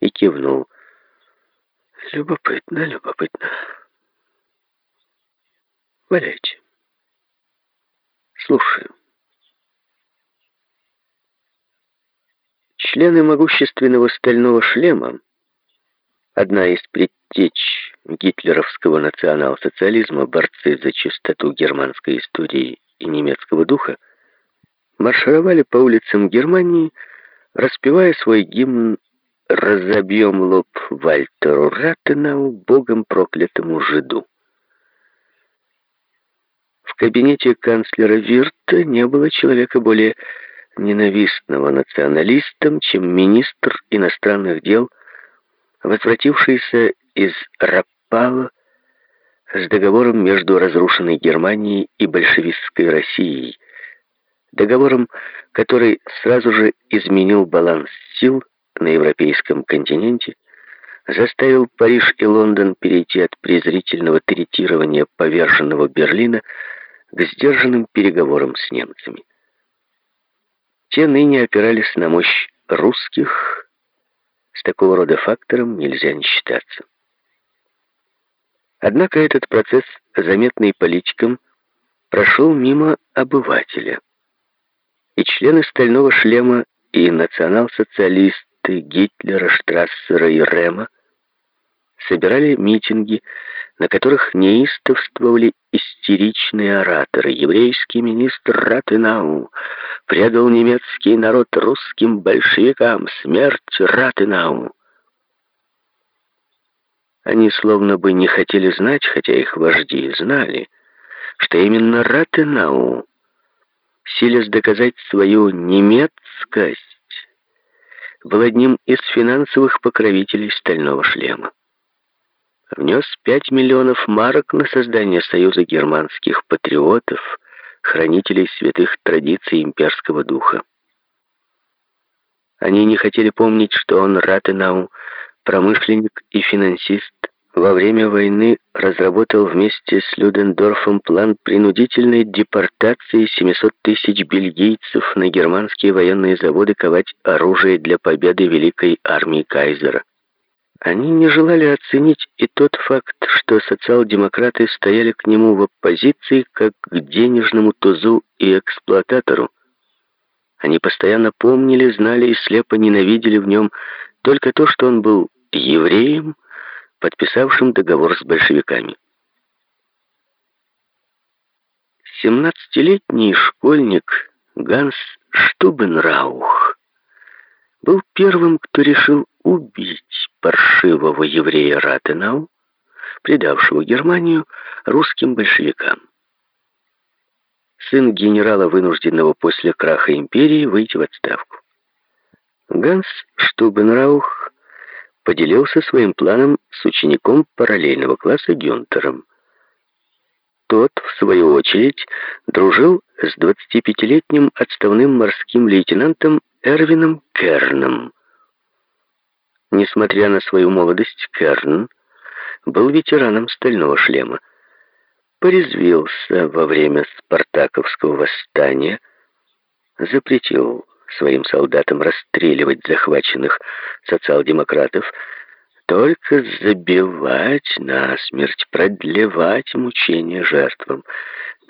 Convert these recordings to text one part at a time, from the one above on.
и кивнул. Любопытно, любопытно. Валяйте. Слушаю. Члены могущественного стального шлема, одна из предтеч гитлеровского национал-социализма, борцы за чистоту германской истории и немецкого духа, маршировали по улицам Германии, распевая свой гимн «Разобьем лоб Вальтеру Ратенау, богом проклятому жиду». В кабинете канцлера Вирта не было человека более ненавистного националистам, чем министр иностранных дел, возвратившийся из Раппала с договором между разрушенной Германией и большевистской Россией, договором, который сразу же изменил баланс сил на европейском континенте, заставил Париж и Лондон перейти от презрительного третирования поверженного Берлина к сдержанным переговорам с немцами. Те ныне опирались на мощь русских, с такого рода фактором нельзя не считаться. Однако этот процесс, заметный политикам, прошел мимо обывателя. И члены «Стального шлема» и национал-социалисты Гитлера, Штрассера и Рема собирали митинги, на которых неистовствовали истеричные ораторы. Еврейский министр Ратенау предал немецкий народ русским большевикам. Смерть Ратенау! Они словно бы не хотели знать, хотя их вожди знали, что именно Ратенау, силясь доказать свою немецкость, был одним из финансовых покровителей стального шлема внес 5 миллионов марок на создание Союза германских патриотов, хранителей святых традиций имперского духа. Они не хотели помнить, что он Ратенау, промышленник и финансист, во время войны разработал вместе с Людендорфом план принудительной депортации 700 тысяч бельгийцев на германские военные заводы ковать оружие для победы Великой армии Кайзера. Они не желали оценить и тот факт, что социал-демократы стояли к нему в оппозиции как к денежному тузу и эксплуататору. Они постоянно помнили, знали и слепо ненавидели в нем только то, что он был евреем, подписавшим договор с большевиками. Семнадцатилетний школьник Ганс Штубенраух был первым, кто решил убить паршивого еврея Ратенау, предавшего Германию русским большевикам. Сын генерала, вынужденного после краха империи выйти в отставку. Ганс Штубенраух поделился своим планом с учеником параллельного класса Гюнтером. Тот, в свою очередь, дружил с 25-летним отставным морским лейтенантом Эрвином Керном, Несмотря на свою молодость, Керн был ветераном стального шлема. Порезвился во время спартаковского восстания, запретил своим солдатам расстреливать захваченных социал-демократов, только забивать насмерть, продлевать мучения жертвам.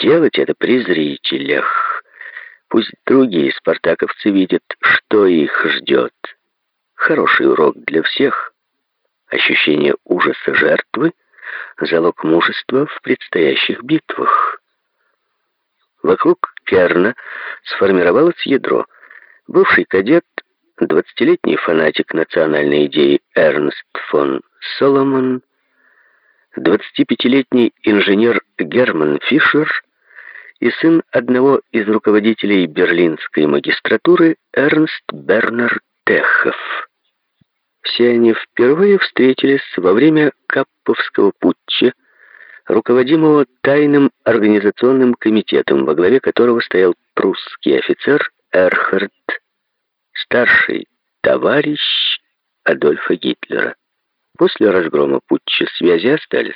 Делать это при зрителях. Пусть другие спартаковцы видят, что их ждет. Хороший урок для всех. Ощущение ужаса жертвы — залог мужества в предстоящих битвах. Вокруг Керна сформировалось ядро. Бывший кадет, двадцатилетний фанатик национальной идеи Эрнст фон Соломон, 25-летний инженер Герман Фишер и сын одного из руководителей берлинской магистратуры Эрнст Бернер Техов. Все они впервые встретились во время Капповского путча, руководимого тайным организационным комитетом, во главе которого стоял прусский офицер Эрхард, старший товарищ Адольфа Гитлера. После разгрома путча связи остались.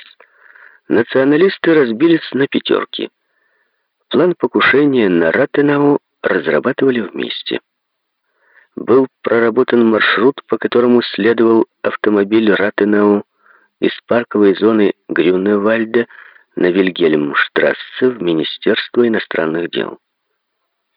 Националисты разбились на пятерки. План покушения на Ратенау разрабатывали вместе. был проработан маршрут, по которому следовал автомобиль Ратенау из парковой зоны Грюневальда на Вильгельмштрассе в Министерство иностранных дел.